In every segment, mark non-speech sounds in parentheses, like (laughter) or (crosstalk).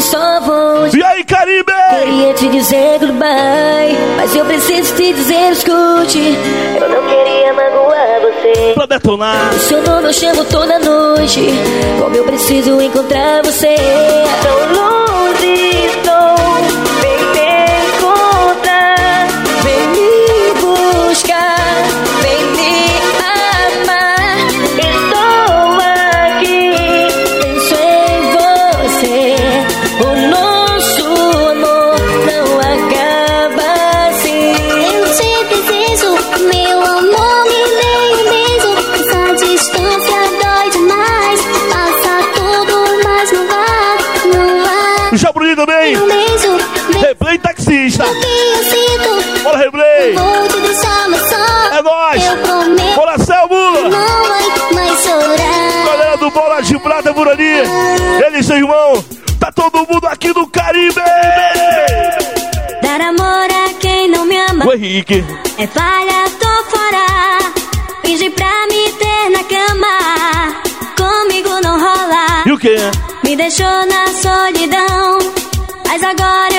eu só vou. E aí, Caribe? Queria te dizer goodbye, mas eu preciso te dizer, escute. Eu não queria magoar você. Pra detonar. O seu nome eu chamo toda noite. Como eu preciso encontrar você. Tão longe de Prata por ali. Ele seu irmão. Tá todo mundo aqui no Caribe. Dar amor a quem não me ama. O Henrique. É falha, tô fora. Finge pra me ter na cama. Comigo não rola. E o quê? Me deixou na solidão. Mas agora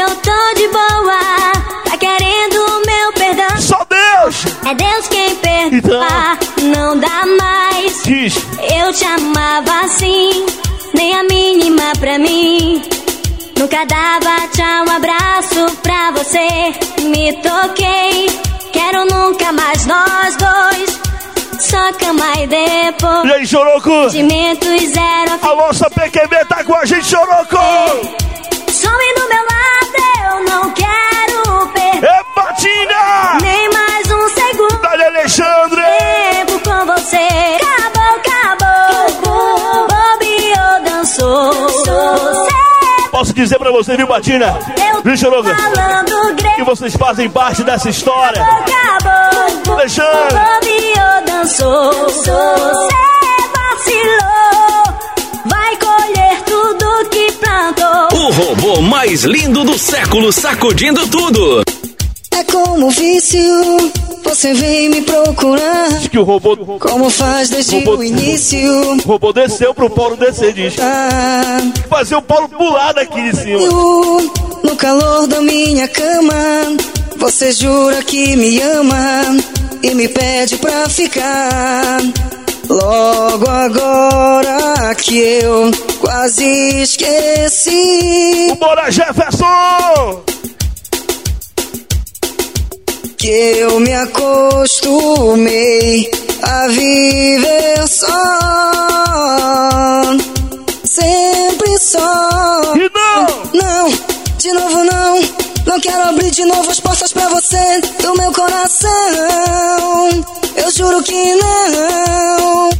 Diz. Eu te amava assim, nem a mínima pra mim. Nunca dava tchau, abraço pra você. Me toquei, quero nunca mais nós dois. Só cama e depois. E aí, Choroco? Sentimentos zero. A nossa PQB tá com a gente, Choroco! Some do meu lado, eu não quero perder. É Patina! Nem mais um segundo. Dali Alexandre! Tempo com você. Posso dizer pra você, viu, Batina? Viu, Choroga? Que vocês fazem parte dessa história. Acabou, Alexandre! Dançou. Você vacilou. Vai colher tudo que plantou. O robô mais lindo do século sacudindo tudo. É como vício, você vem me procurar. Diz que o robô. Como faz desde robô, o início. O robô desceu pro Paulo descer, diz. Fazer o Paulo pular daqui de cima. No calor da minha cama, você jura que me ama e me pede pra ficar. Logo agora que eu quase esqueci. Bora, Jefferson! Que eu me acostumei a viver só. Sempre só. E não! Não, de novo não. Não quero abrir de novo as portas pra você do meu coração. Eu juro que não.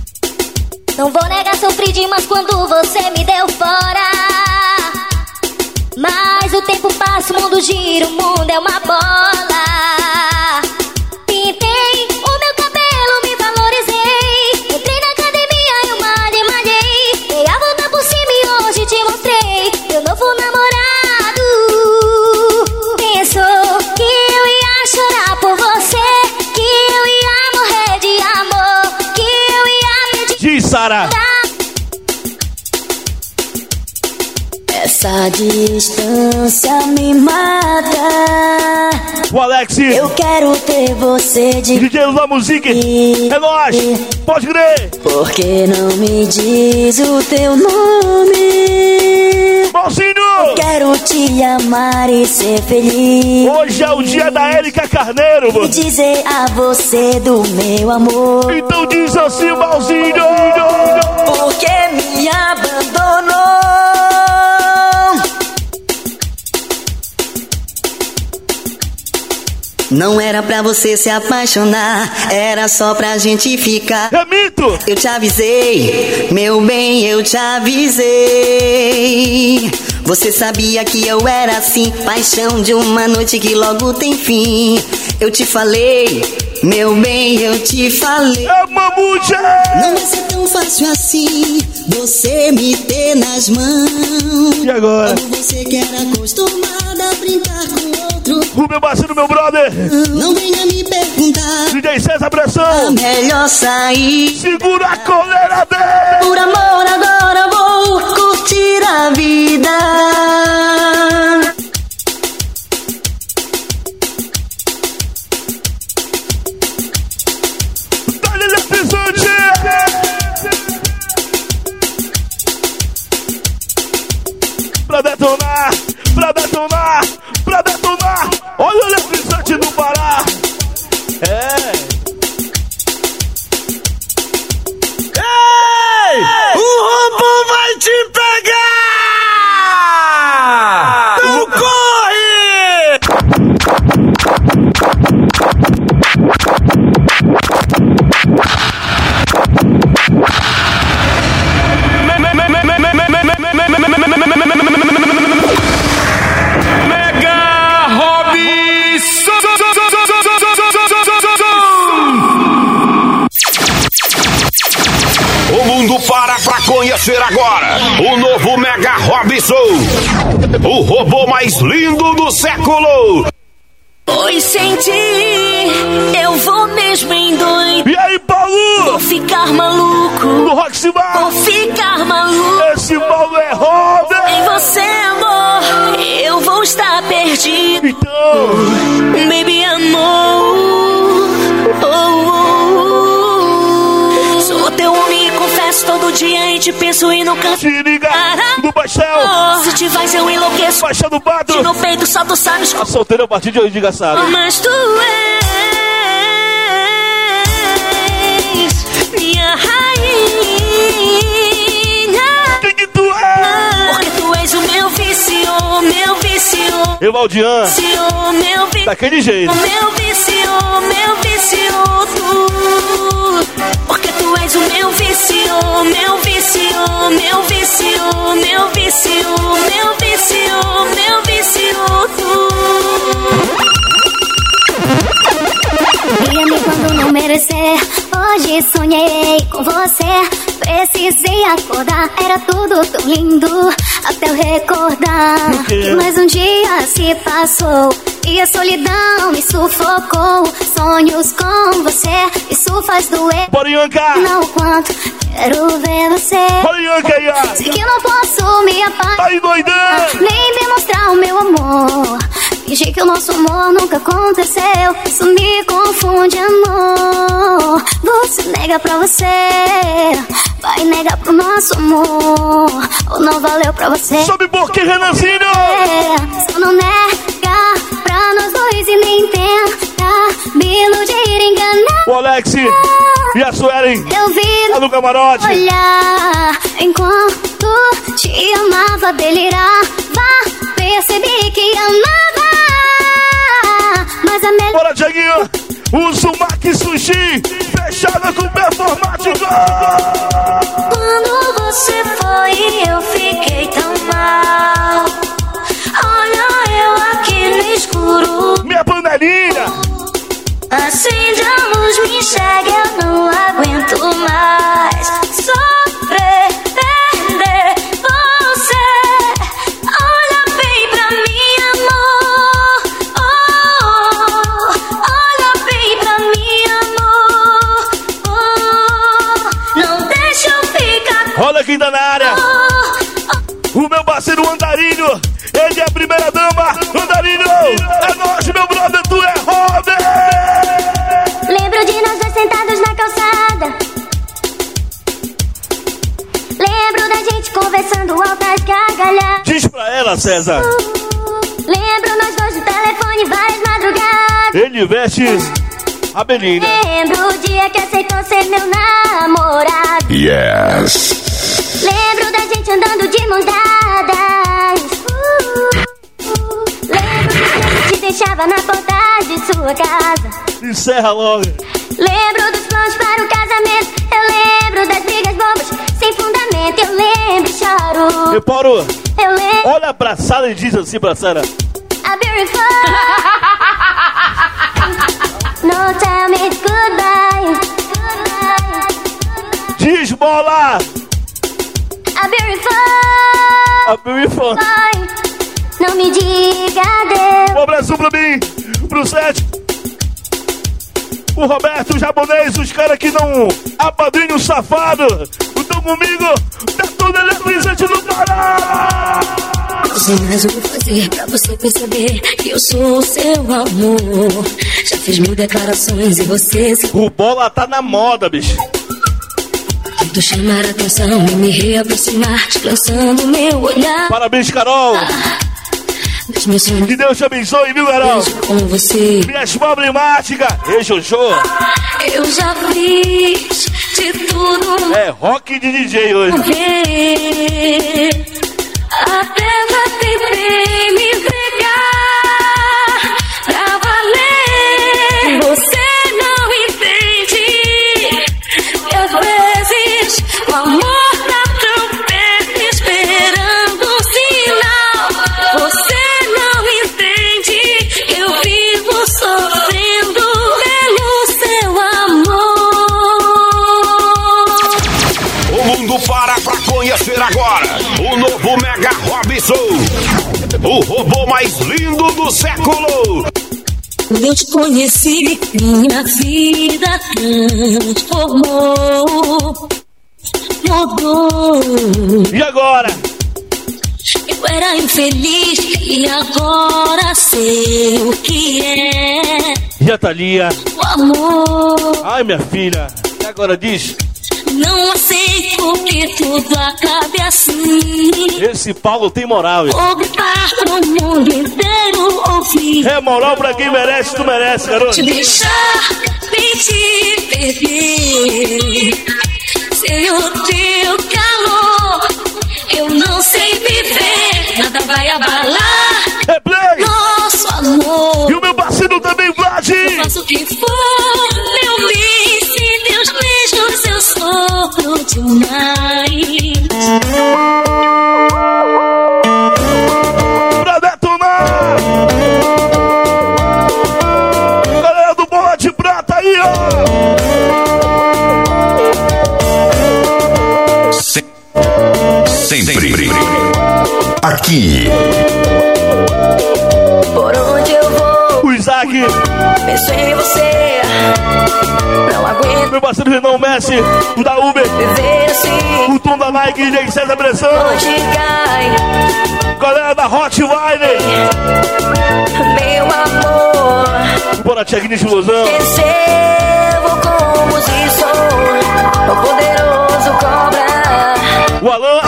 Não vou negar, sofri demais quando você me deu fora. Mas o tempo passa, o mundo gira, o mundo é uma bola. Essa distância me mata. O Alex. Eu quero ter você de. DJ da música. É nóis. Pode crer. Por que não me diz o teu nome? Mocinho. Eu quero te amar e ser feliz. Hoje é o dia da Érica Carneiro, mano. E dizer a você do meu amor. Então diz assim, Malzinho. Por Não era pra você se apaixonar, era só pra gente ficar. É mito! Eu te avisei, meu bem, eu te avisei. Você sabia que eu era assim, paixão de uma noite que logo tem fim. Eu te falei, meu bem, eu te falei. É mamuja! Não vai ser tão fácil assim, você me ter nas mãos. E agora? Quando você que era acostumada a brincar com outro. O meu parceiro, meu brother. Não venha me perguntar. DJ César Pressão. É melhor sair. Segura a coleira dele. Por amor, agora vou curtir a vida. Conhecer agora o novo Mega Robson, o robô mais lindo do século. Oi, senti, eu vou mesmo endoidar. E aí, Vou Paulo? ficar maluco, Roxy Bar. vou ficar maluco. Esse Paulo é roda. Em você, amor, eu vou estar perdido. Então, Baby, amor. Oh, oh, dia e te penso e não canso. te liga do Baixel. Se te vais, eu enlouqueço. Baixel do Pato. De no peito, só tu sabes A solteira a partir de hoje, diga sabe. Mas tu és minha rainha. Quem que tu é? Porque tu és o meu vício, meu vício. Evaldian. Vício, meu vício. Daquele jeito. Meu vício, meu vício, tu. Meu vício, meu vício, meu vício, meu vício, meu vício, meu vício. Via-me quando não merecer. Hoje sonhei com você. Precisei acordar. Era tudo tão lindo. Até eu recordar. Que mais um dia se passou. E a solidão me sufocou. Sonhos com você. Isso faz doer. Bora, Ianca. Não quanto quero ver você. Olha, Ianca aí, ó. Sei que não posso me apagar. Tá aí, doidão. Nem demonstrar o meu amor. Fingir que o nosso amor nunca aconteceu. Isso me confunde, amor. Você nega pra você. Vai negar pro nosso amor. Ou não valeu pra você. Sobe boquinha, Renanzinho. Só não nega pra nós dois e nem tenta me iludir, enganar. O Alex e a Suelen. Eu vi Lá no camarote. olhar enquanto te amava delirava percebi que amava mas a melhor Bora, Dieguinho. O Sumac Sushi. Fechada com performático. Quando você foi, eu fiquei tão mal. Olha, eu aqui no escuro. Minha panelinha. Acende a luz, me enxerga, eu não aguento mais. Ele é a primeira dama. Andarinho. É nós, meu brother. Tu é Robert. lembro de nós dois sentados na calçada lembro da gente conversando altas gargalhadas Diz pra ela, César. lembro nós dois no telefone várias madrugadas Ele veste a Belinha. lembro o dia que aceitou ser meu namorado Yes. Lembro da gente andando de mãos dadas. Deixava na porta de sua casa. Encerra logo. Lembro dos planos para o casamento. Eu lembro das brigas bobas sem fundamento. Eu lembro e choro. E Paulo, Eu lembro. olha pra sala e diz assim pra Sara. Be beautiful. no tell me goodbye. Goodbye. Diz bola. Be beautiful. A beautiful. Não me diga adeus. Um abraço pra mim, pro Sete. O Roberto, o japonês, os caras que não apadrinham o safado. Estão comigo, tá todo eletrizante no Pará. Não sei mais o que fazer pra você perceber que eu sou o seu amor. Já fiz mil declarações e você se O bola tá na moda, bicho. Tento chamar a atenção e me reaproximar, te lançando meu olhar. Parabéns, Carol. Que Deus te abençoe, viu, Carol? Com você. Minhas problemáticas. Ei, Jojo. Eu já fiz de tudo É rock de DJ hoje. ver. Até já tentei me entregar Robson. O robô mais lindo do século. Quando eu te conheci, minha vida transformou, mudou. E agora? Eu era infeliz e agora sei o que é E a Thalia? o amor. Ai, minha filha. E agora diz? Não aceito que tudo acabe assim. Esse Paulo tem moral. hein? Vou gritar pro mundo inteiro ouvir. É moral pra quem merece, tu merece, garoto. te deixar te perder. Sem o teu calor, eu não sei viver. Nada vai abalar Replay! nosso amor. E o meu parceiro também, Vlad! Faço o que for, meu bem. Pra detonar! Galera do Bola de Prata aí, ó! Sempre. Aqui. Por onde eu vou, O Isaac, penso em você. Não aguento meu parceiro Renan Messi, o da Uber, assim. o Tom da Nike, DJ César Pressão, galera da Hotwire, meu amor. o Bonatinha explosão, Percebo como se sou o poderoso cobra. o Alan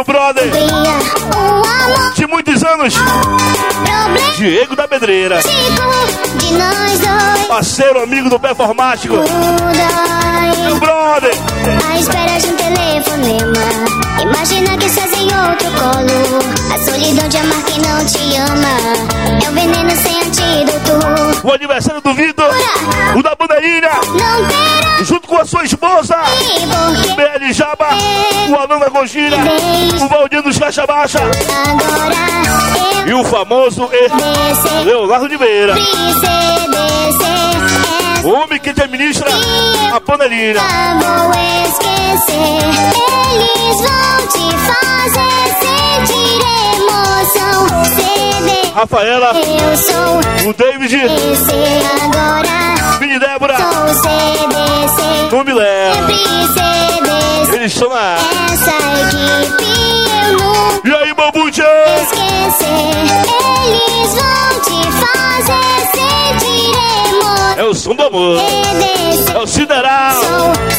meu brother, de muitos anos, Diego da Pedreira, parceiro, amigo do Performático, meu brother. À espera de um telefonema. Imagina que estás em outro colo. A solidão de amar quem não te ama. É um veneno sem antídoto. O aniversário do Vitor, o da Bandeirinha, Não terá a sua esposa, BL Jaba, o Alan da Gogina, o Valdir dos Caixa Baixa. Eu e o famoso E. Leonardo de descer. O homem que te administra a panelinha. Vou esquecer. Eles vão te fazer sentir emoção. Ceder. Rafaela, Eu sou o David, agora. Vini Débora, Sou CDC. Sempre CDC. Eles estão na. Essa equipe eu nunca E aí, Bambucha? esquecer. Amor, CDC. é o Sideral.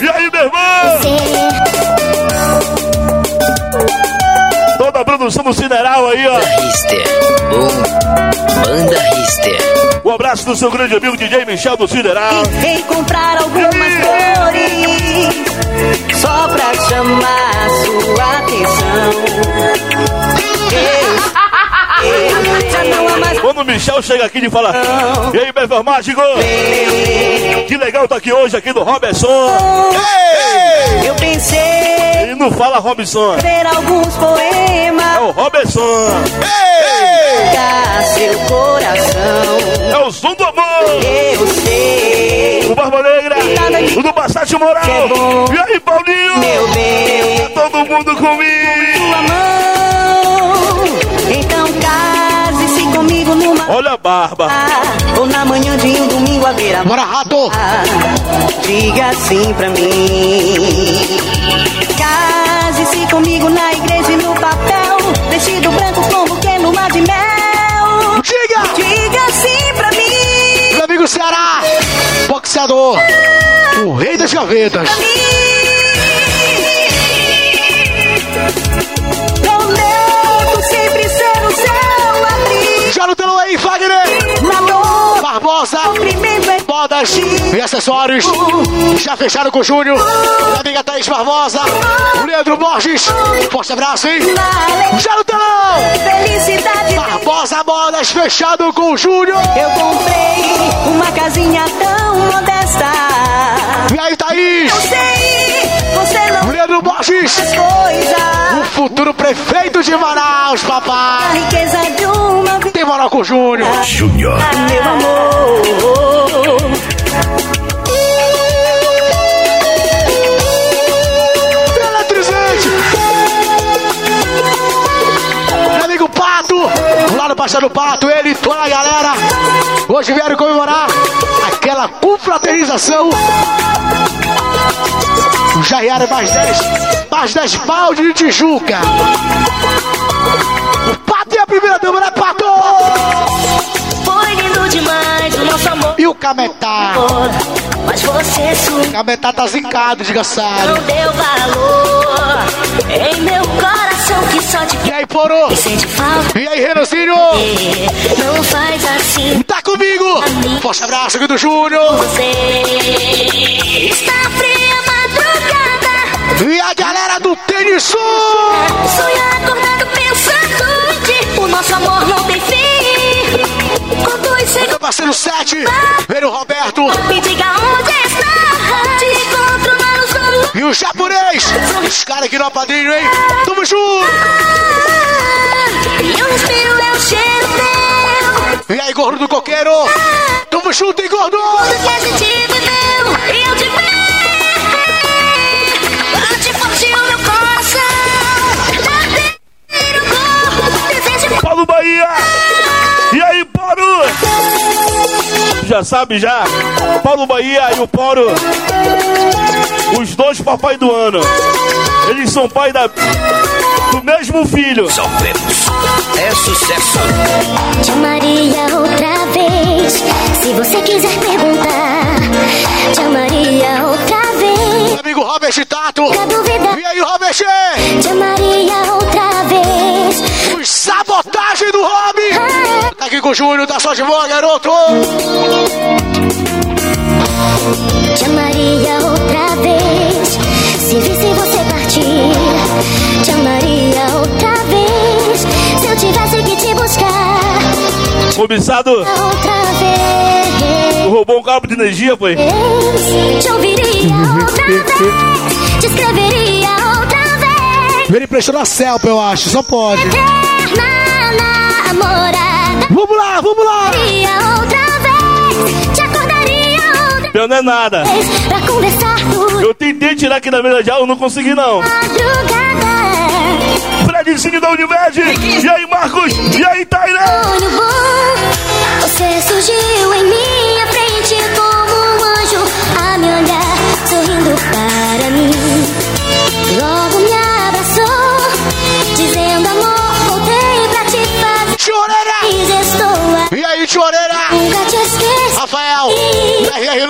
E aí, meu irmão? Toda a produção do Sideral aí, ó. Rister. Um Banda Rister. Um abraço do seu grande amigo DJ Michel do Sideral. Vem comprar algumas flores só pra chamar sua atenção. Quando o Michel chega aqui e fala, e aí, Performático? Que legal tá aqui hoje, aqui do Robson. Eu pensei Ele não fala Robson, ver alguns é poemas o Robson. pra seu coração. É o som do amor. Eu sei O Barba Negra. O do Bastante Moral. É. E aí, Paulinho? Meu bem, Tá todo mundo comigo. tua mão. Então numa Olha a barba. ou na manhã de um domingo à beira Bora, rato! Diga assim pra mim. Case-se comigo na igreja e no papel. Vestido branco com buquê lua de mel. Diga! Diga assim pra mim. Meu amigo Ceará, boxeador, o rei das gavetas. Prometo modas e acessórios. Já fecharam com o Júnior, minha amiga Thaís Barbosa, o Leandro Borges. Forte abraço, hein? Telão! felicidade. Barbosa Modas fechado com o Júnior. Eu comprei uma casinha tão modesta. E aí, Thaís? Eu sei, você não Leandro Borges, o futuro prefeito de Manaus, A papai. riqueza de uma vida. Tem moral com o Júnior. Júnior. Meu amor. Eletrizante! Meu amigo Pato, lá no Baixo do Pato, ele e toda a galera, hoje vieram comemorar aquela confraternização. Já rieram mais 10, mais 10 balde de Tijuca. O Pato e a primeira dama, né, Pato? Foi lindo demais o nosso amor. E o Cametá? Mas você sumiu, O Cametá tá zicado, desgraçado. não deu valor. Em meu coração que só te E aí, Porô? sente falta. E aí, Renanzinho? Não faz assim, Tá comigo! Forte abraço aqui do Júnior! você parceiro 7, veio o Roberto me diga onde está. Te encontro luz do luar. e o japonês. Os caras aqui no Padrinho, hein? Tamo junto! Eu respiro é o cheiro teu. E aí, gordo do coqueiro? Tamo junto, hein, gordo? Tudo que a gente viveu. Eu te ver. Já sabe já? Paulo Bahia e o Paulo. Os dois papai do ano. Eles são pai da, do mesmo filho. Sofremos. É sucesso. Te amaria outra vez. Se você quiser perguntar, te amaria outra vez. Meu amigo Robert Tato. E aí, Robert? te amaria outra vez. Os sabotagem do Rob. Aqui com o Júnior, tá só de boa, garoto. Te amaria outra vez. Se visse você partir, te amaria outra vez. Se eu tivesse que te buscar, Cobiçado, outra vez. roubou um cabo de energia, foi? Te ouviria outra vez. Te escreveria outra vez. Ele prestou na Celpa, eu acho, só pode. Eterna namorada. Vamos lá, vamos lá. Meu não é nada. Eu tentei tirar aqui da mesa de aula, não consegui não. Fredzinho da Unimed. E aí, Marcos? E aí, Taira?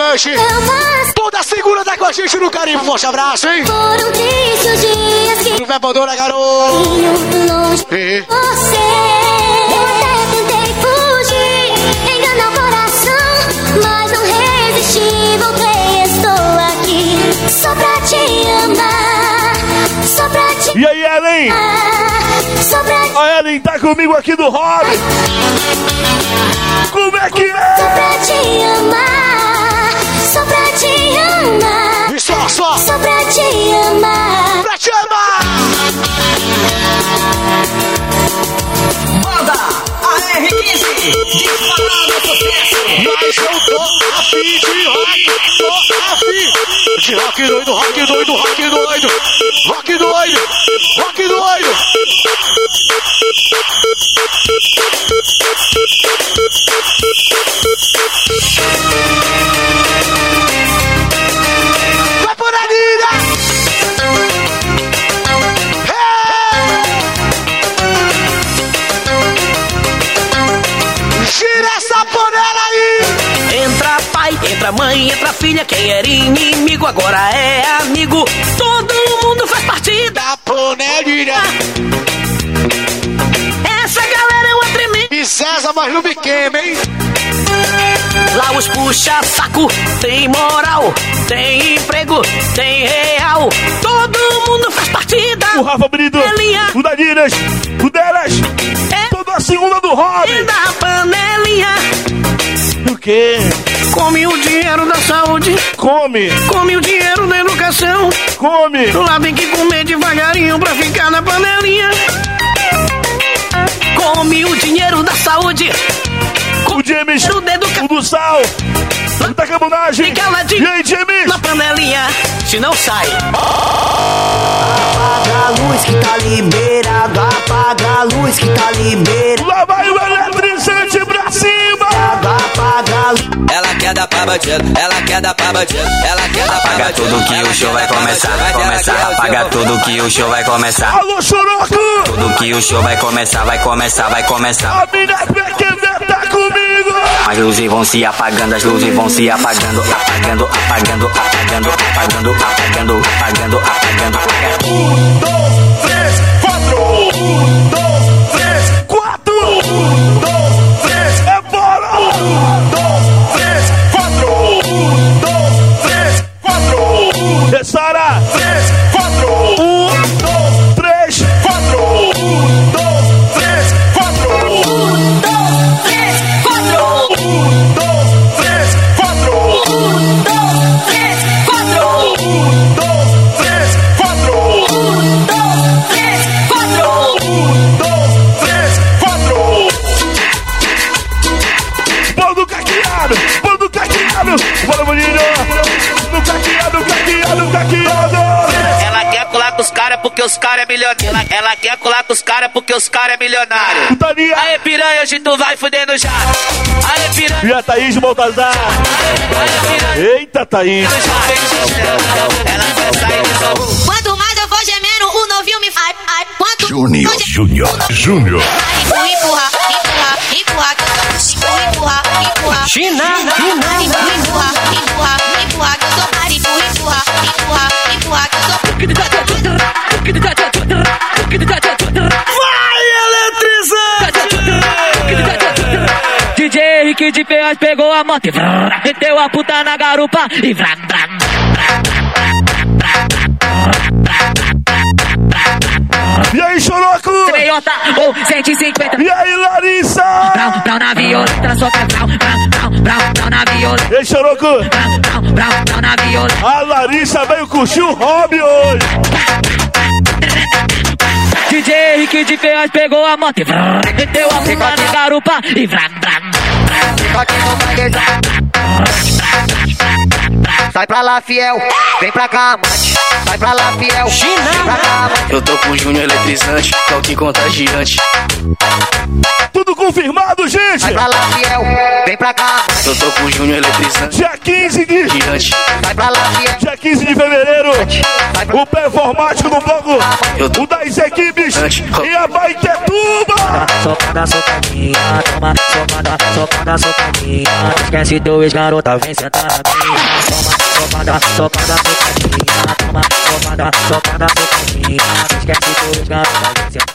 Lanche. Toda segunda tá com a gente no Carimbo. Forte abraço, hein? foram tristes dias que Não vai abandonar, garoto. longe E- você. Eu tentei fugir, enganar o coração, mas não resisti. Voltei, estou aqui só pra te amar, só pra te E aí, Ellen? só pra te, A Ellen tá comigo aqui do Hobby. Como é que só é? pra te amar, só pra te amar, E só, só. só pra te amar. Pra te amar. Banda AR15, disparado sucesso. Mas eu tô afim de rock. Tô afim Esse rock doido, rock doido, rock doido. Rock doido, rock doido. Filha. Quem era inimigo agora é amigo. Todo mundo faz parte da panelinha. Essa galera é uma tremenda. E César, mas não me queima, hein? Lá os puxa saco, tem moral, tem emprego, tem real. Todo mundo faz partida. O Rafa Brito, o Daniras, o Delas, toda a segunda do Rob. E da panelinha. Quê? Come o dinheiro da saúde. Come. Come o dinheiro da educação. Come. Lá tem que comer devagarinho pra ficar na panelinha. Come o dinheiro da saúde. O James, o dedo o do sal, o da cabonagem. Fica ladinho E aí, James? na panelinha, se não sai. Apaga a luz que tá liberado, apaga a luz que tá liberado. Lá vai o eletrizante dar pra bandido, ela quer dar pra bandido, ela quer dar pra bandido. Apaga tudo que o show vai começar, vai começar. Apaga tudo que o show vai começar. Alô, Choroco! Tudo que o show vai começar, vai começar, vai começar. A mina é PQV tá comigo! As luzes vão se apagando, as luzes vão se apagando, apagando, apagando, apagando, apagando, apagando, apagando, apagando. Um, dois, três, quatro! Um, dois, três, quatro! Porque os caras é milionário. Ela, ela quer colar com os caras porque os caras é milionário. Putaria. Aê, piranha, hoje tu vai fudendo já. Aê, piranha. E a Thaís Baltazar. Eita, Thaís. Ela quer sair de São Quanto mais eu vou gemendo, o novinho me faz. Ai, quanto Júnior, Júnior, Júnior. Empurra, empurra, empurra. China, Empurra, empurra, empurra, empurra, que eu sou pari, empurra, empurra, empurra, empurra, que eu sou DJ Henrique de Ferraz pegou a moto e vrrr, meteu a puta na garupa e vram, vram, E aí, Choroco? Meiota ou 150 E aí, Larissa? Brau, brau na violeta, que brau, brau, brau, brau, brau na violeta, Ei, Choroco. brau, brau, brau, brau na violeta. A Larissa veio curtir o hobby hoje. DJ Henrique de Ferraz pegou a moto e meteu a puta na garupa e vram, vram. Sai pra lá, fiel. Vem pra cá, amante. Sai pra lá, fiel. Vem pra cá, amante. Eu tô com o Júnior eletrizante, toque contagiante. Tudo confirmado, gente. Sai pra lá, fiel. Vem pra cá, amante. Eu tô com o Júnior eletrizante, Dia 15 de... gigante. Sai pra lá, fiel. Dia 15 de fevereiro, o performático do bloco, o das equipes e a Baitetuba. Socada, socadinha, toma, socada, socada, socadinha. Esquece dois garota, vem sentar na minha. Toma, tomada, soca da bocadinha Toma, toma da soca da bocadinha. Não esquece todos garotadinha.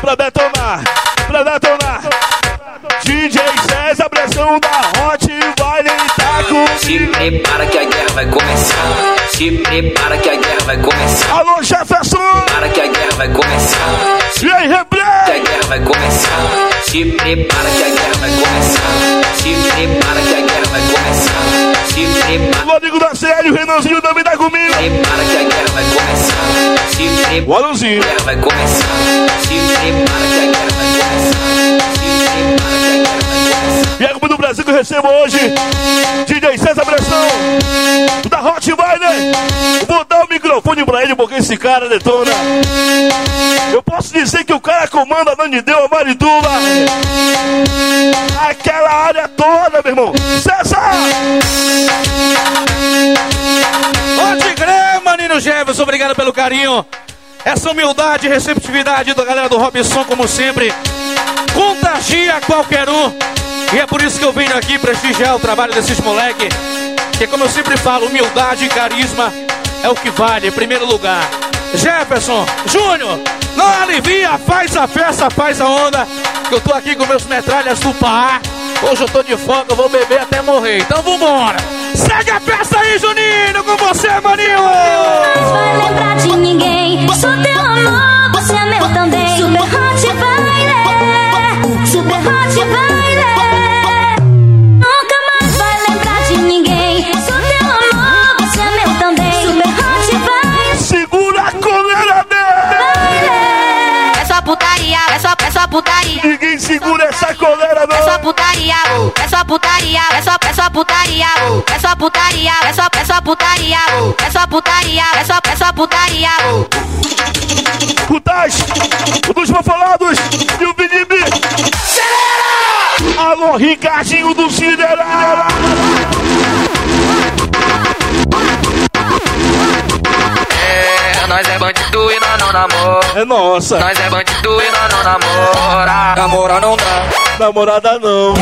Pra detonar, pra detonar. DJ César, pressão da Hot Vale tá Se prepara que a guerra vai começar. Se prepara que a guerra vai começar. Alô, Jefferson. Para que a guerra vai começar. E aí, que a replay. guerra vai começar. Se prepara que a guerra vai começar. Se prepara que a guerra vai começar. Se prepara, O amigo da série, o Renanzinho também tá comigo. prepara que a guerra vai começar. Se prepara O Alonzinho. que a guerra vai começar. Se prepara que a guerra vai começar. Se prepara que a guerra vai começar. E é do Brasil que eu recebo hoje. DJ César Pressão. Da Hot Rider. Vou dar o microfone pra ele porque esse cara detona. Eu posso dizer que o cara comanda a Nanideu, a Marituba. Aquela área toda, meu irmão. César! Pode crer, Manino Jefferson. Obrigado pelo carinho. Essa humildade e receptividade da galera do Robson, como sempre, contagia qualquer um. E é por isso que eu venho aqui prestigiar o trabalho desses moleques. Que como eu sempre falo, humildade e carisma é o que vale em primeiro lugar. Jefferson, Júnior, não alivia, faz a festa, faz a onda. Que eu tô aqui com meus metralhas Pará. Hoje eu tô de folga, eu vou beber até morrer. Então vambora. Segue a festa aí, Juninho, com você, maninho. Não vai lembrar de ninguém. Sou teu amor, você é meu também. Super hot baile, super hot baile. Putaria, é só, é só putaria. Ninguém segura essa coleira, É só não. putaria, é só putaria, é só, é só putaria, é só putaria, é só, é só putaria, é só putaria, é só, é só putaria. O Taz, o dos Mafalados e o Felipe. Alô, Ricardinho do Cinderela. Bandido e nós não namora. É nossa. Nós é bandido e nós não namora. Namora não dá, Namorada não.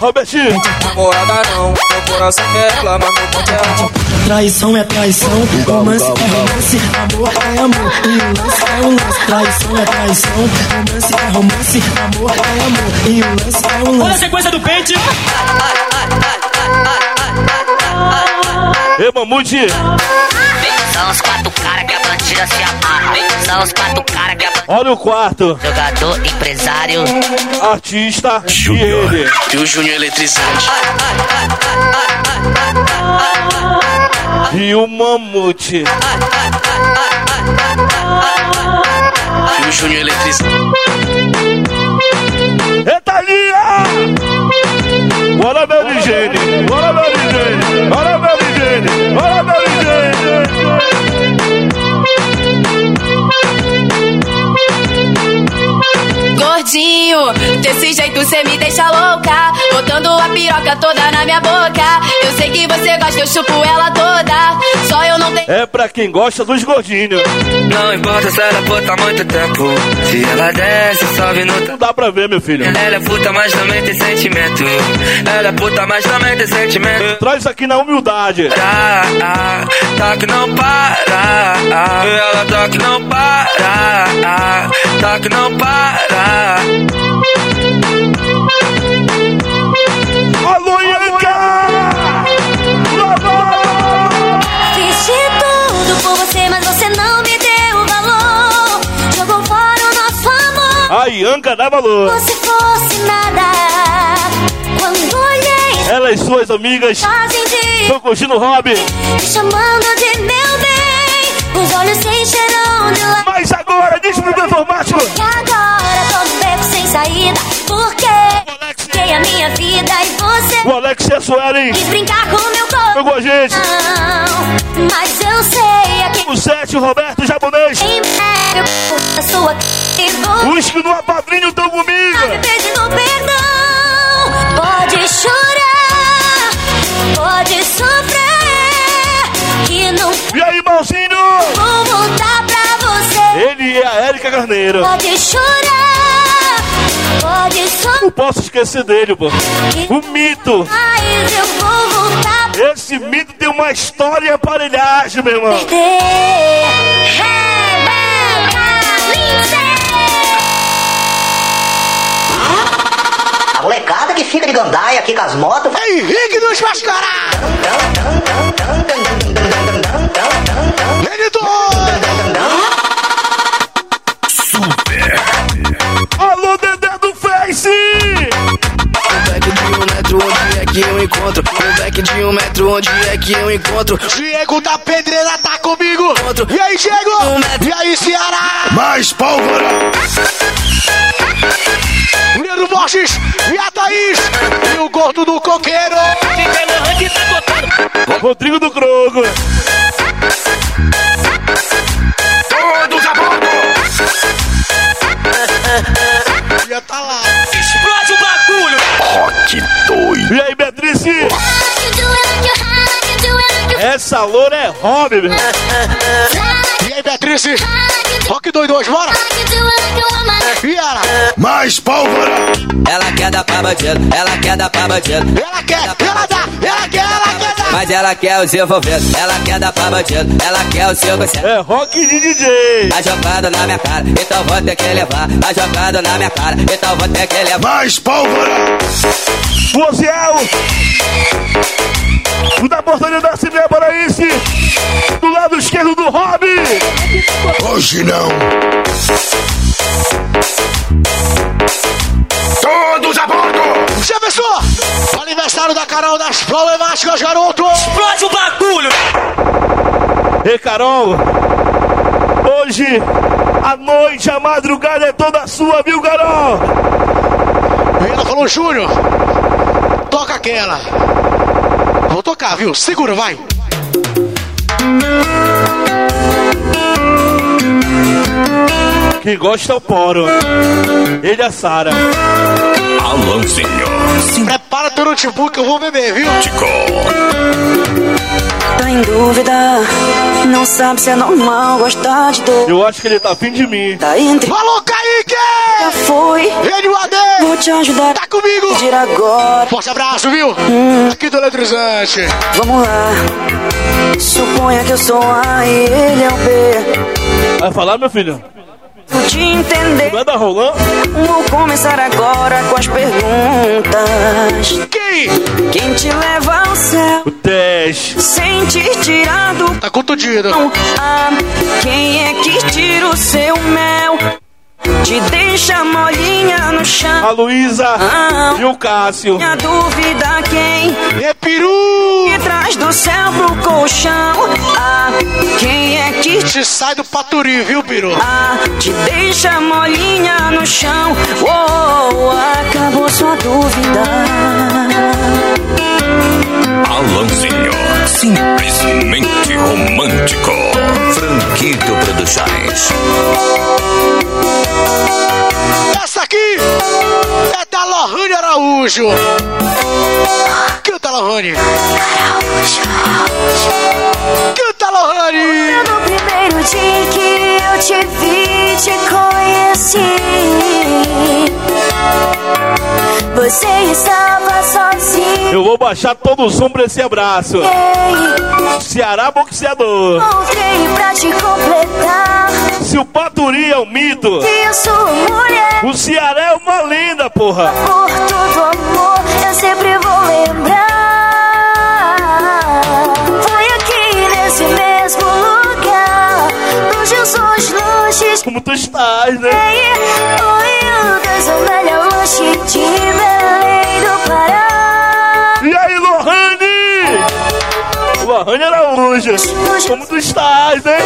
Robertinho, namorada não. Meu coração quer ela, mas meu ponto é um. Traição é traição, romance é romance, amor é amor, e o lance é o lance. Traição é traição, romance é romance, amor é amor, e o lance é o lance. Olha a sequência do pente. Ei, Mamute. São os quatro caras que a bandida se amarra. São os quatro caras que a. Olha o quarto. Jogador, empresário. Artista e ele. E o Júnior Eletrizante. E o Mamute. E o Júnior Eletrizante. Eita, Lia! Bora, Jane. Bora, Jane. Bora, Jane. Bora, Mary Gordinho, desse jeito cê me deixa louca. Botando a piroca toda na minha boca. Eu sei que você gosta, eu chupo ela toda. Só eu não tenho. É pra quem gosta dos gordinhos. Não importa se ela puta há muito tempo. Se ela desce, sobe no. Não dá pra ver, meu filho. Ela é puta, mas também tem sentimento. Ela é puta, mas também tem sentimento. Traz aqui na humildade. Tá, tá que não para. Ela tá que não para. Tá que não para. Alô, Ianca! Fiz de tudo por você, mas você não me deu valor. Jogou fora o nosso amor. A Ianca dá valor. Como se fosse nada. Quando olhei, Ela e suas amigas fazem de estão curtindo o hobby. me chamando de meu bem. Os olhos se encheram de lá. Mas agora, diz pro performático. E agora tô no beco sem saída. Porque fiquei a minha vida e você O Alex e a Suelen quis brincar com meu estão com a gente. coração. Mas eu sei a quem O Sete, o Roberto, o Japonês. em breve a sua Os que não apadrinham estão comigo. pedindo perdão. Pode chorar, pode sofrer. Que não E aí, e a Érica Carneiro. Pode chorar, pode sofrer. Não posso esquecer dele, pô. O mito. Mas eu vou voltar Esse mito tem uma história e aparelhagem, meu irmão. perder. A molecada que fica de gandaia aqui com as motos. Henrique dos Mascarados! Alô, Dedé do Face! back de um metro, onde é que eu encontro? Um back de um metro, onde é que eu encontro? Diego da Pedreira tá comigo! E aí, Diego? E aí, Ceará? Mais pólvora! Leandro Borges e a Thaís. E o gordo do coqueiro. Rodrigo do Crogo. Essa loura é hobby, meu. (laughs) E aí, Beatrice? Rock 22, bora! E ela? Mais pólvora! Ela quer dar pra bandido, ela quer dar pra bandido. Ela quer, ela dá, ela quer, ela. Mas ela quer os envolvidos, ela quer dar pra bandido, ela quer o seu você. É rock de DJ. Tá jogando na minha cara, então vou ter que levar. Tá jogando na minha cara, então vou ter que levar. Mais pólvora! Voziel. O da portaria da Assembleia Paraense. Do lado esquerdo do Hobby. Hoje não! Todos a bordo! Jefferson! Aniversário da Carol das Problemáticas, garoto! Explode o bagulho! Ei, Carol. Hoje, a noite, a madrugada é toda sua, viu, Carol? E ela falou, Júnior, toca aquela. Vou tocar, viu? Segura, vai. Quem gosta é o Poro. Ele é a Sara. Alanzinho. Prepara teu notebook que eu vou beber, viu? Tico. Tá em dúvida, não sabe se é normal gostar de dor. Eu acho que ele tá afim de mim. Tá entre. Falou, Kaique! Já foi. Ele, o AD! Vou te ajudar. Tá comigo! Pedir agora. Forte abraço, viu? Aqui do Eletrizante. Vamos lá. Suponha que eu sou A e ele é o B. Vai falar, meu filho? Te entender. Vai dar rolão? Vou começar agora com as perguntas. Quem? Quem te leva ao céu O teste. sem te tirar do Tá contundido. Ah, quem é que tira o seu mel? Te deixa molinha no chão. A Luísa Ah, e o Cássio. minha dúvida quem É peru! que traz do céu pro colchão? Ah, quem é que te sai do paturi, viu, peru? ah, te deixa molinha no chão? Oh, acabou sua dúvida. Alanzinho. Simplesmente romântico. Franquito Produções. Essa aqui é da Lohane Araújo. Canta, Lohane. Canta, Lohane. No primeiro dia que eu te vi, te conheci. Você estava sozinho. Eu vou baixar todo o som pra esse abraço. Ceará boxeador. Voltei pra te completar. Se o Paturi é um mito, E eu sou mulher. o Ceará é uma lenda, porra. Por todo amor, eu sempre vou lembrar. Como tu estás, né? E aí, Lohane? Lohane Araújo. Como tu estás, né?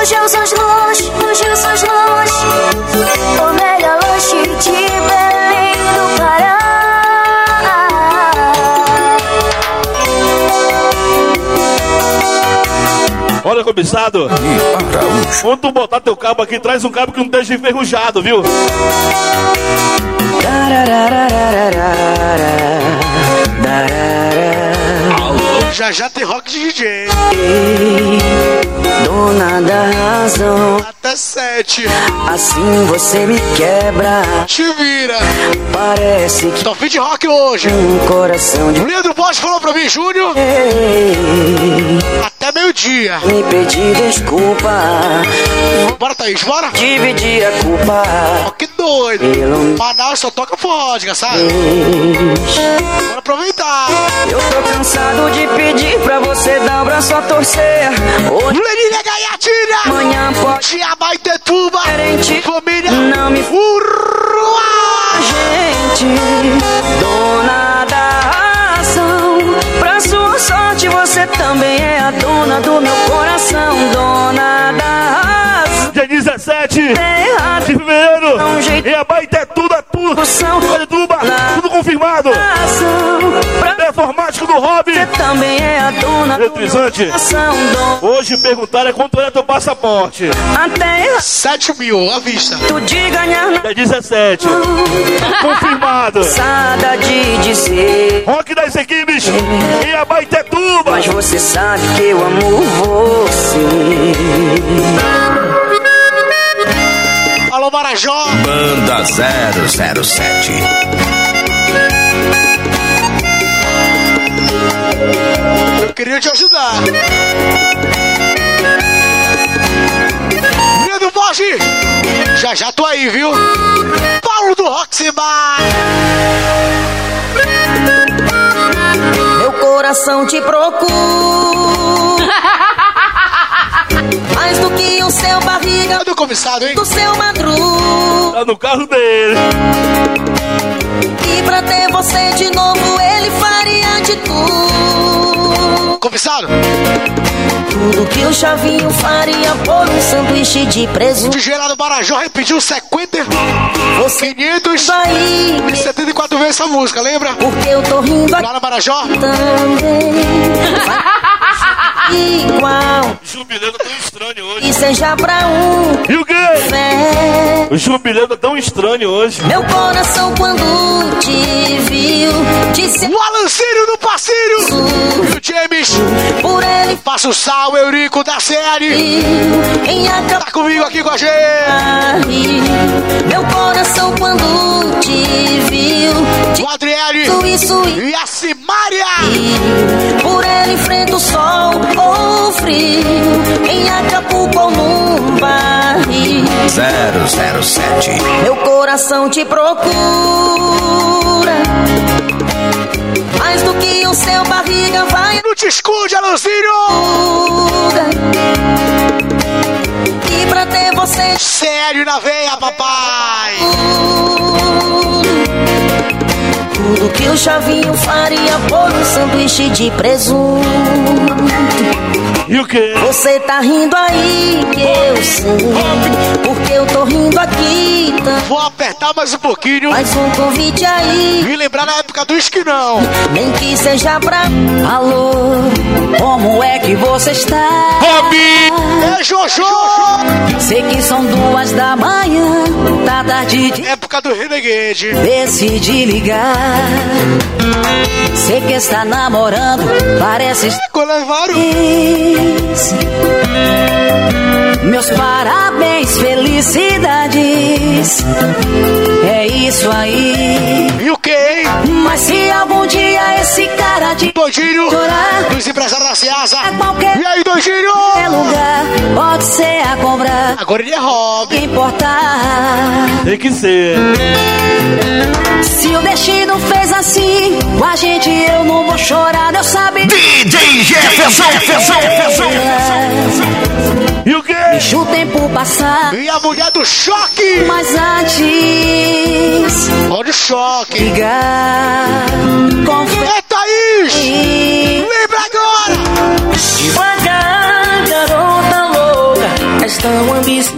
Nos seus lanches, nos seus lanches. O melhor lanche de Belém do Pará. Olha, cobiçado. Quando tu botar teu cabo aqui, traz um cabo que não esteja enferrujado, viu? Já já tem rock de DJ. Dona da razão. Até sete. Assim você me quebra. Te vira. Parece que Tô fim de rock hoje. um coração de. O Leandro Bosch falou pra mim, Júnior. Até meio-dia. Me pedi desculpa. Bora, Thaís, bora. Dividir a culpa. Ó, que doido. Pelo Manaus só toca fódica, sabe? Bora aproveitar. Eu tô cansado de pedir pra você dar o braço a torcer. Hoje, Lenilha Gaiatinha. amanhã pode Tiabaitetuba. Diferente. Família. Não me Urua. gente, dona é tudo, é confirmado. Performático do Hobby. também é a dona Eletrizante. Hoje perguntaram é quanto é teu passaporte. Até 7 mil à vista. Tu de ganhar É 17. Confirmado. Cansada de dizer Rock das equipes e a Baitetuba. Mas você sabe que eu amo você Alô, Marajó. Banda 007. Eu queria te ajudar. Medo Borges. Já já tô aí, viu? Paulo do Roxy Bar. Meu coração te procura (laughs) Mais do que o seu barriga. Do comissado, hein? Do seu madruga. Tá no carro dele. E pra ter você de novo Ele faria de tudo. Comissado Tudo que o Chavinho faria Por um sanduíche de presunto. De gelado Marajó repediu 50 Você 500 aí e 74 vezes essa música, lembra? Porque eu tô rindo Lá na Marajó também Igual Jubileu tá tão estranho hoje. E seja pra um E o quê? fé O jubileu tá tão estranho hoje. Meu coração quando te viu Disse O Alancírio do Passírio E o James. Por ele. Passa o sal, Eurico da série. Tá comigo aqui com a gente. Meu coração quando te viu O Adriele isso, E a Simária. Por ele enfrenta o sol ou frio Em Acapulco ou num barril. 007. Meu coração te procura te esconde, Alancírio E pra ter você Sério na veia, papai! Tudo que o Chavinho faria por um sanduíche de presunto. E o quê? Você tá rindo aí que eu sei. Porque eu tô rindo aqui também Vou apertar mais um pouquinho. Mais um convite aí. E lembrar na época do esquinão Nem que seja pra Alô, como é que você está? É Jojo. Sei que são duas da manhã Tá tarde de Época do Renegade. decidi ligar. Sei que está namorando Parece Colevaram Meus parabéns, felicidades É isso aí E o que, hein? Mas se algum dia cara de Doidinho chorar. Dos empresários da Ciasa. É qualquer E aí, Doidinho? lugar. Pode ser a cobrar Agora ele é Rob Importar. Tem que ser. Se o destino fez assim Com a gente eu não vou chorar Eu sabia DJ Jefferson, Jefferson, Jefferson. E o quê? Deixa o tempo passar. E a mulher do choque. Mas antes Olha o choque. Ligar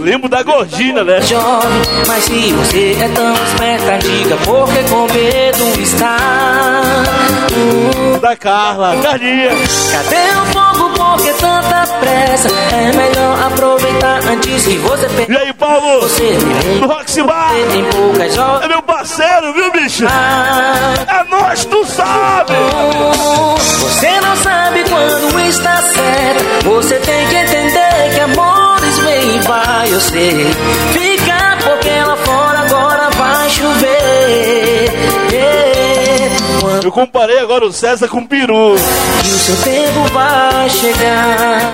Lembro da gordina, né? jovem Mas se você é tão esperta Diga porque com medo está Da Carla. Carlinha. Cadê o fogo? Porque tanta pressa É melhor aproveitar antes que você E perca aí, Paulo? Você Do Roxy Bar. tem poucas horas É meu parceiro, viu, bicho? É nós, tu sabe! Você não sabe quando está certo. Você tem que entender que amores vem e vai. Eu sei. Fica porque lá fora agora vai chover. Quando Eu comparei agora o César com o peru. que o seu tempo vai chegar.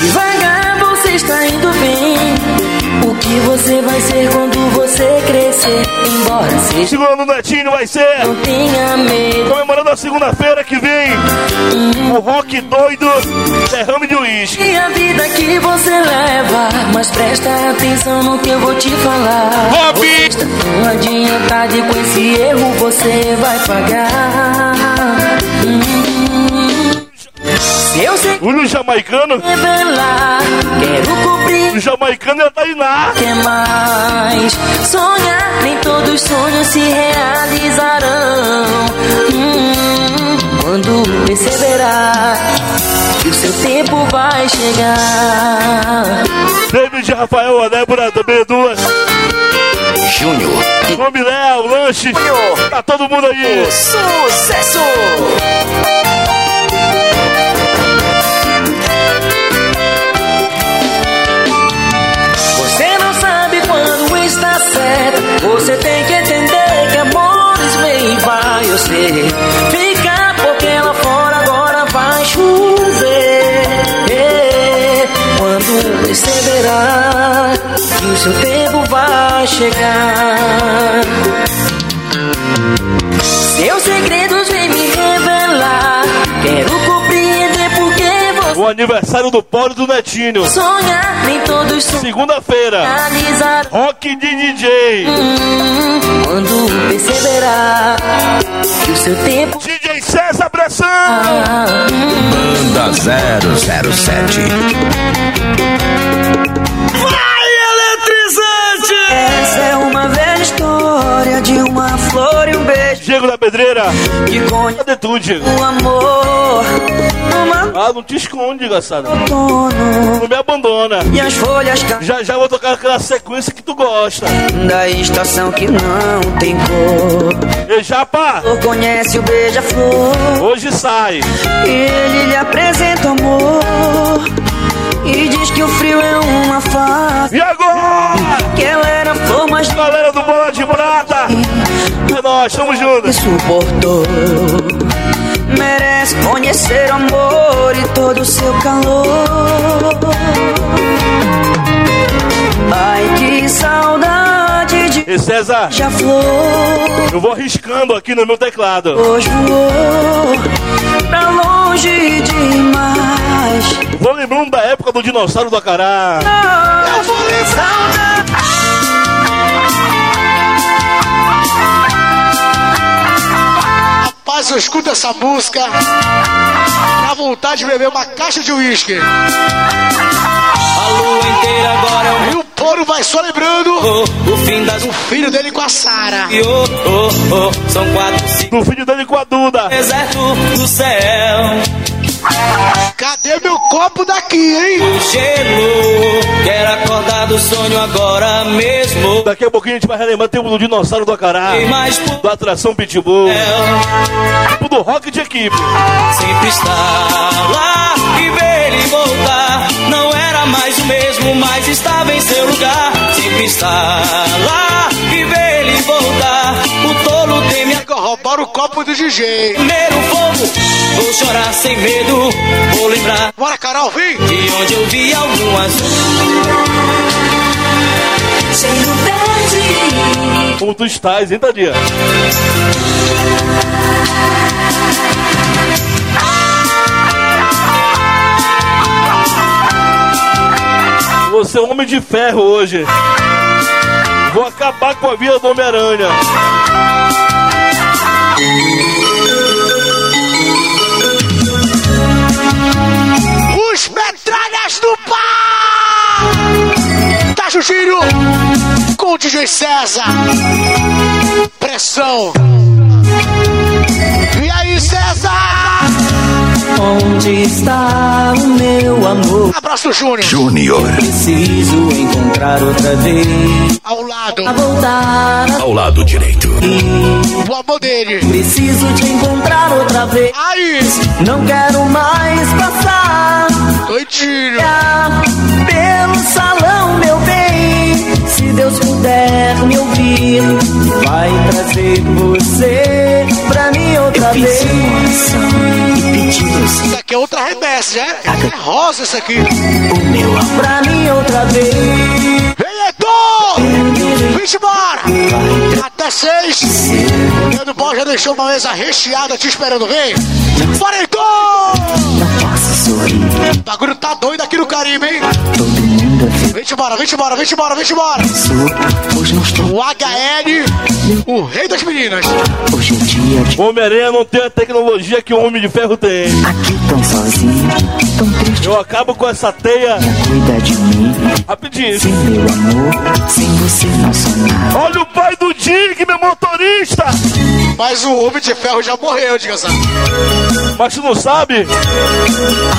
Devagar você está indo bem. Que você vai ser quando você crescer? Embora seja. Segurando o Netinho vai ser Não tenha medo. comemorando a segunda-feira que vem. O rock doido, derrame de uísque. E a vida que você leva, mas presta atenção no que eu vou te falar. Rob! Você Não adianta de com esse erro você vai pagar. Hum. Eu sei O jamaicano. revelar, quero cobrir O jamaicano é a Tainá. quer mais sonhar, nem todos os sonhos se realizarão. Hum, quando perceberá que o seu tempo vai chegar. David Rafael, a Débora, também duas. Júnior. Nome Léo, lanche. Tá todo mundo aí. Sucesso! Você tem que entender que amores vem e vai. Eu sei. Fica porque lá fora agora vai chover. Quando perceberá que o seu tempo vai chegar. Seus segredos O aniversário do Paulo e do Netinho. sonhar. Nem todos sonhos Segunda-feira. Rock de DJ. Hum, quando perceberá que o seu tempo. DJ César Pressão. Banda 007. Vai, eletrizante! Essa é uma velha história de uma flor e um beijo. Diego da Pedreira. Que conha Cadê tu, Diego? o amor Ah, não te esconde, engraçado. Não me abandona. E as folhas Já já vou tocar aquela sequência que tu gosta. da estação que não tem cor. E Japa, Flor conhece o beija-flor. hoje sai. Ele lhe apresenta o amor. E diz que o frio é uma fase. E agora? Que ela era flor mais Galera do Bola de Prata. É nós, tamo juntos. suportou. Merece conhecer o amor e todo o seu calor. Ai, que saudade de E César, já flor. eu vou arriscando aqui no meu teclado. Hoje voou pra longe demais. Vou lembrando da época do dinossauro do Acará. Eu vou saudade. Eu escuto essa música. Dá vontade de beber uma caixa de uísque. A lua inteira agora é o E o Poro vai só lembrando meu. O fim das o filho dele com a Sara. E oh, oh, oh, são quatro, cinco Do filho dele com a Duda. deserto do céu. Cadê meu copo daqui, hein? O gelo, quero acordar do sonho agora mesmo. Daqui a pouquinho a gente vai relembrar tempo do dinossauro do Acará. Mais por Do Atração Pitbull. Tempo do rock de equipe. sempre estar lá e ver ele voltar. Não era mais o mesmo, mas estava em seu lugar. Sempre estar lá e ver ele voltar. O tolo tem me Roubaram o copo do DJ. primeiro fogo. Vou chorar sem medo, vou lembrar Bora, Carol, vem! de onde eu vi algum azul. Cheiro verde. Como tu estás, hein, Tadia? Você é um homem de ferro hoje. Vou acabar com a vida do Homem-Aranha. Os metralhas do pá! Tá, Jujinho? Com o DJ César. Pressão. E aí, César? Onde está o meu amor? Abraço, Júnior. Júnior. Preciso encontrar outra vez. Ao lado. A voltar Ao lado direito. O amor dele. Preciso te encontrar outra vez. Aí, Não quero mais passar doidinho. pelo salão, meu bem. Se Deus puder me ouvir, vai trazer você outra remessa, já é? É rosa isso aqui. O meu pra mim outra vez. Vem, Edu! Vem embora! Até das seis. O Leandro Bom já deixou uma mesa recheada te esperando, vem. Bora então! O bagulho tá doido aqui no Caribe, hein? Vem embora, vem embora, vem embora, vem embora. O HL, o rei das meninas. O Homem-Aranha não tem a tecnologia que o Homem de Ferro tem. Aqui tão sozinho, tão triste. Eu acabo com essa teia. Cuida de mim. Rapidinho. Sem meu amor, sem você não sou. Olha o pai do Dig, meu motorista. Mas o Homem de Ferro já morreu, diga só. Mas tu não sabe?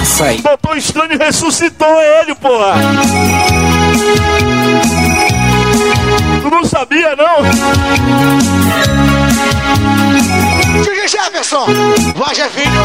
Açaí. Doutor Estranho ressuscitou ele, porra. Tu não sabia, não? DJ Jefferson, vai Jefinho.